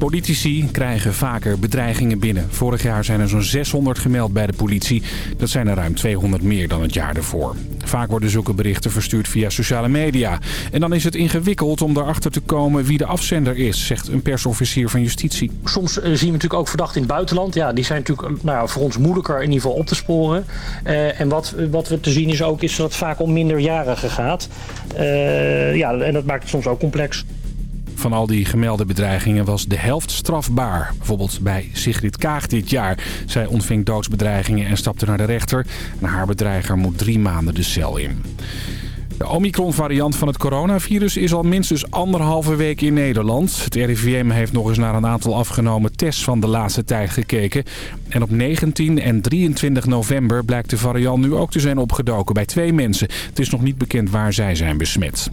Politici krijgen vaker bedreigingen binnen. Vorig jaar zijn er zo'n 600 gemeld bij de politie. Dat zijn er ruim 200 meer dan het jaar ervoor. Vaak worden zulke berichten verstuurd via sociale media. En dan is het ingewikkeld om erachter te komen wie de afzender is, zegt een persofficier van justitie. Soms eh, zien we natuurlijk ook verdachten in het buitenland. Ja, die zijn natuurlijk eh, nou, voor ons moeilijker in ieder geval op te sporen. Uh, en wat, wat we te zien is ook is dat het vaak om minderjarigen gaat. Ja, en dat maakt het soms ook complex. Van al die gemelde bedreigingen was de helft strafbaar. Bijvoorbeeld bij Sigrid Kaag dit jaar. Zij ontving doodsbedreigingen en stapte naar de rechter. En haar bedreiger moet drie maanden de cel in. De Omicron-variant van het coronavirus is al minstens anderhalve week in Nederland. Het RIVM heeft nog eens naar een aantal afgenomen tests van de laatste tijd gekeken. En op 19 en 23 november blijkt de variant nu ook te zijn opgedoken bij twee mensen. Het is nog niet bekend waar zij zijn besmet.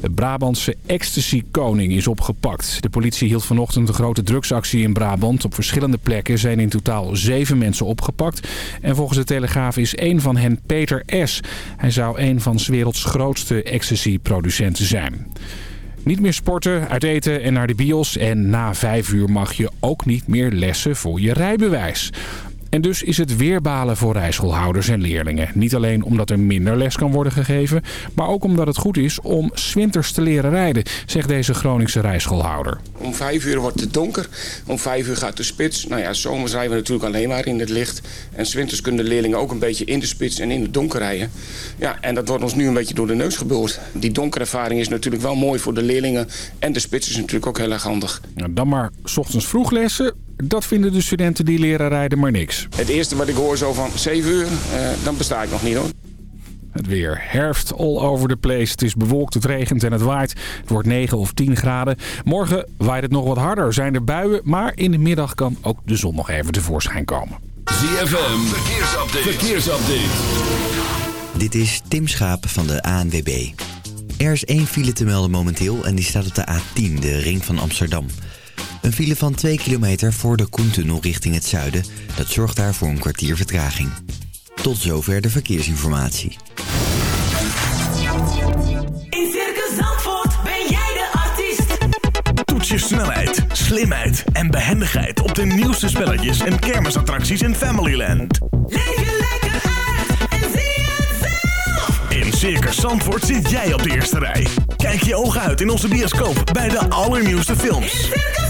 De Brabantse ecstasy-koning is opgepakt. De politie hield vanochtend een grote drugsactie in Brabant. Op verschillende plekken zijn in totaal zeven mensen opgepakt. En volgens de Telegraaf is één van hen Peter S. Hij zou een van 's werelds grootste ecstasy-producenten zijn. Niet meer sporten, uit eten en naar de bios. En na vijf uur mag je ook niet meer lessen voor je rijbewijs. En dus is het weerbalen voor rijschoolhouders en leerlingen. Niet alleen omdat er minder les kan worden gegeven... maar ook omdat het goed is om swinters te leren rijden... zegt deze Groningse rijschoolhouder. Om vijf uur wordt het donker. Om vijf uur gaat de spits. Nou ja, zomers rijden we natuurlijk alleen maar in het licht. En swinters kunnen de leerlingen ook een beetje in de spits en in het donker rijden. Ja, en dat wordt ons nu een beetje door de neus geboord. Die donkerervaring is natuurlijk wel mooi voor de leerlingen. En de spits is natuurlijk ook heel erg handig. Dan maar s ochtends vroeg lessen dat vinden de studenten die leren rijden maar niks. Het eerste wat ik hoor zo van 7 uur, eh, dan besta ik nog niet hoor. Het weer herfst all over the place. Het is bewolkt, het regent en het waait. Het wordt 9 of 10 graden. Morgen waait het nog wat harder. Zijn er buien, maar in de middag kan ook de zon nog even tevoorschijn komen. ZFM, verkeersupdate. verkeersupdate. Dit is Tim Schaap van de ANWB. Er is één file te melden momenteel en die staat op de A10, de ring van Amsterdam. Een file van 2 kilometer voor de Koentunnel richting het zuiden. Dat zorgt daar voor een kwartier vertraging. Tot zover de verkeersinformatie. In Circus Zandvoort ben jij de artiest. Toets je snelheid, slimheid en behendigheid op de nieuwste spelletjes en kermisattracties in Familyland. Leef je lekker uit en zie het zelf. In Circus Zandvoort zit jij op de eerste rij. Kijk je ogen uit in onze bioscoop bij de allernieuwste films. In Circus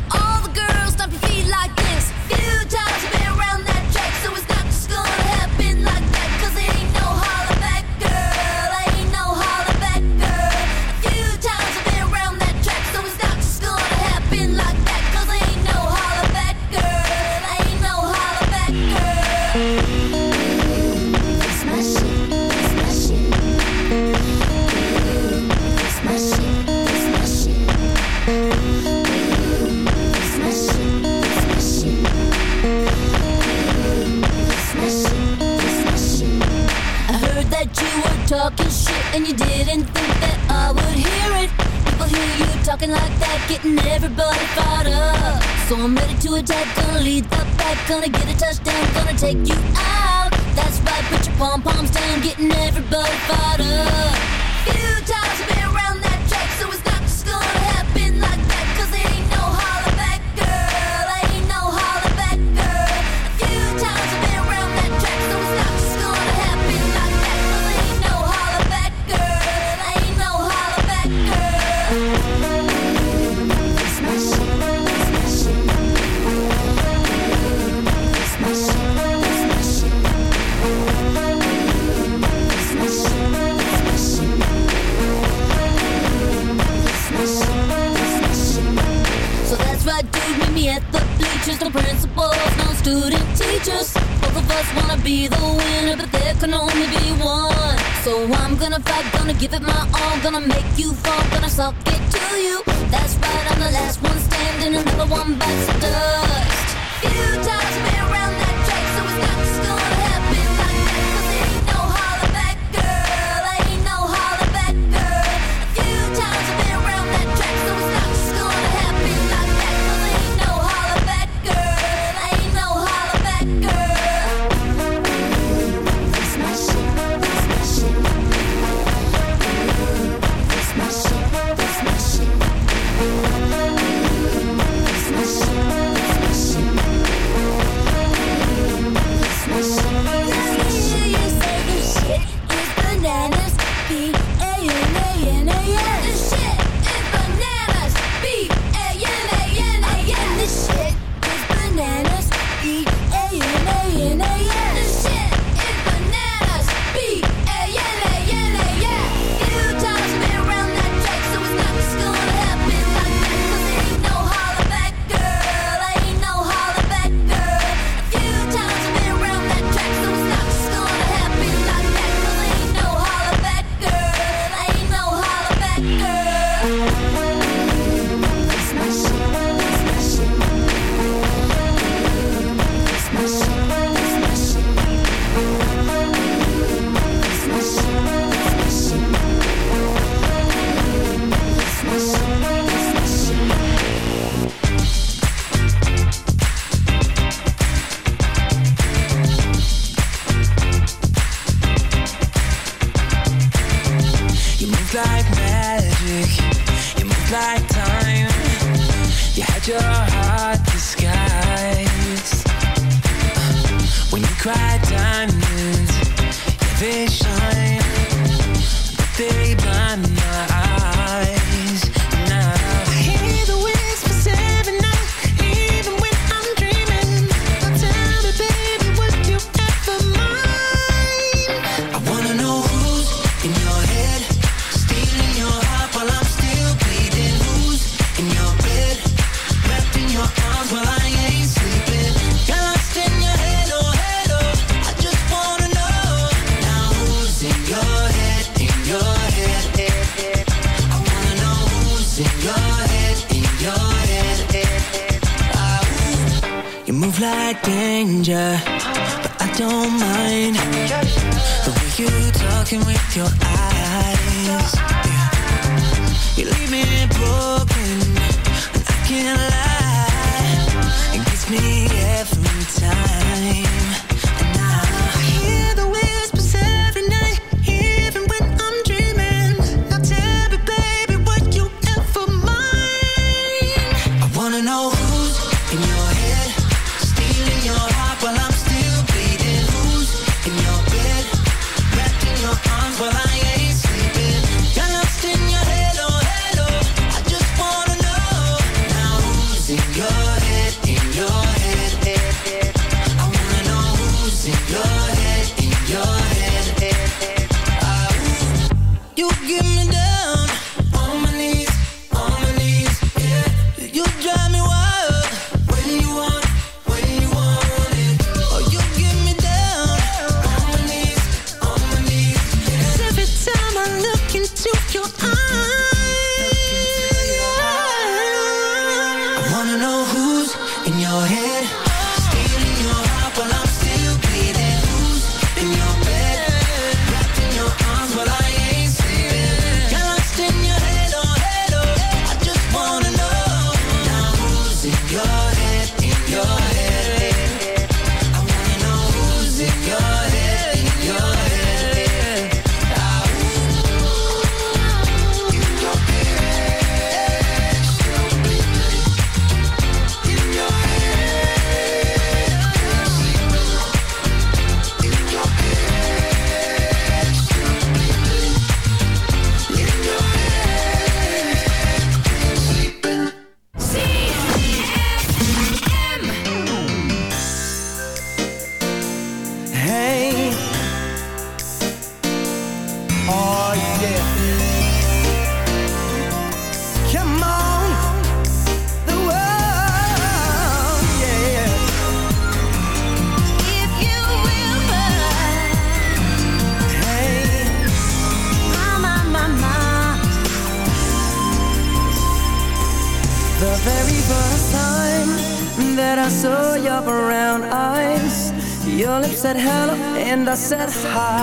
I said hi.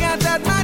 got that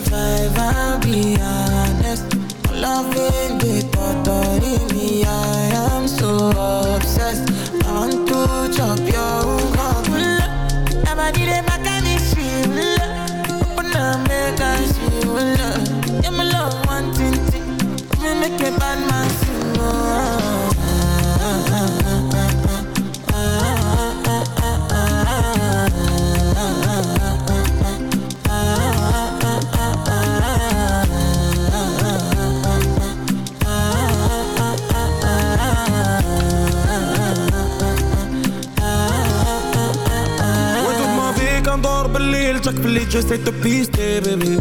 survive. I'll be honest. Loving the thought of me, je zit op piste, baby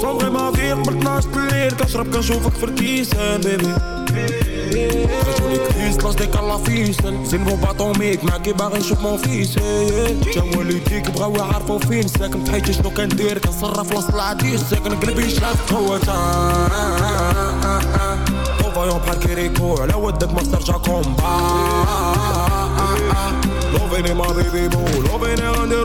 Soms maar weer wordt naast de leer Kashrap kan zo vaak verkiezen, baby Jullie kust, was ik al afviezen Zin voor baton mee, ik maak je maar eens op mijn vies جمو اللي يديك بغاو يعرفوا فين ساكن بحيت شنو كندير كنصرف لاص العديس ساكن قلبي شاف هو فايون بحال كيريكو على ودك ما استرجع كومبا Loving in my baby boo, loving it on the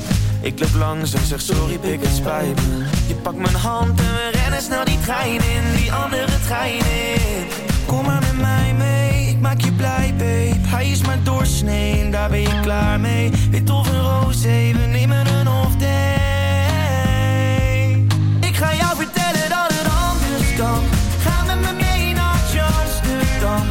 Ik loop langs en zeg sorry pik het spijt me. Je pakt mijn hand en we rennen snel die trein in Die andere trein in. Kom maar met mij mee, ik maak je blij babe. Hij is maar doorsnee daar ben je klaar mee. Wit of een roze, we nemen een of Ik ga jou vertellen dat het anders kan. Ga met me mee naar Amsterdam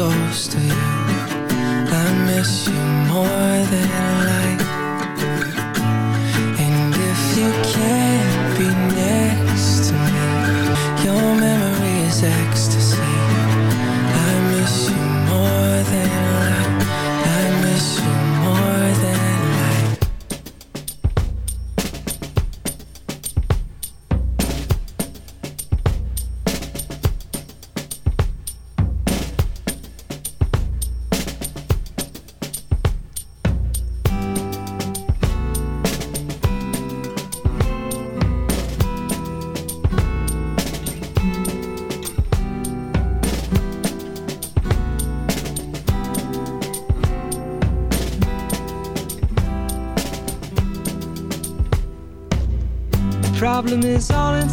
goes to you. I miss you more than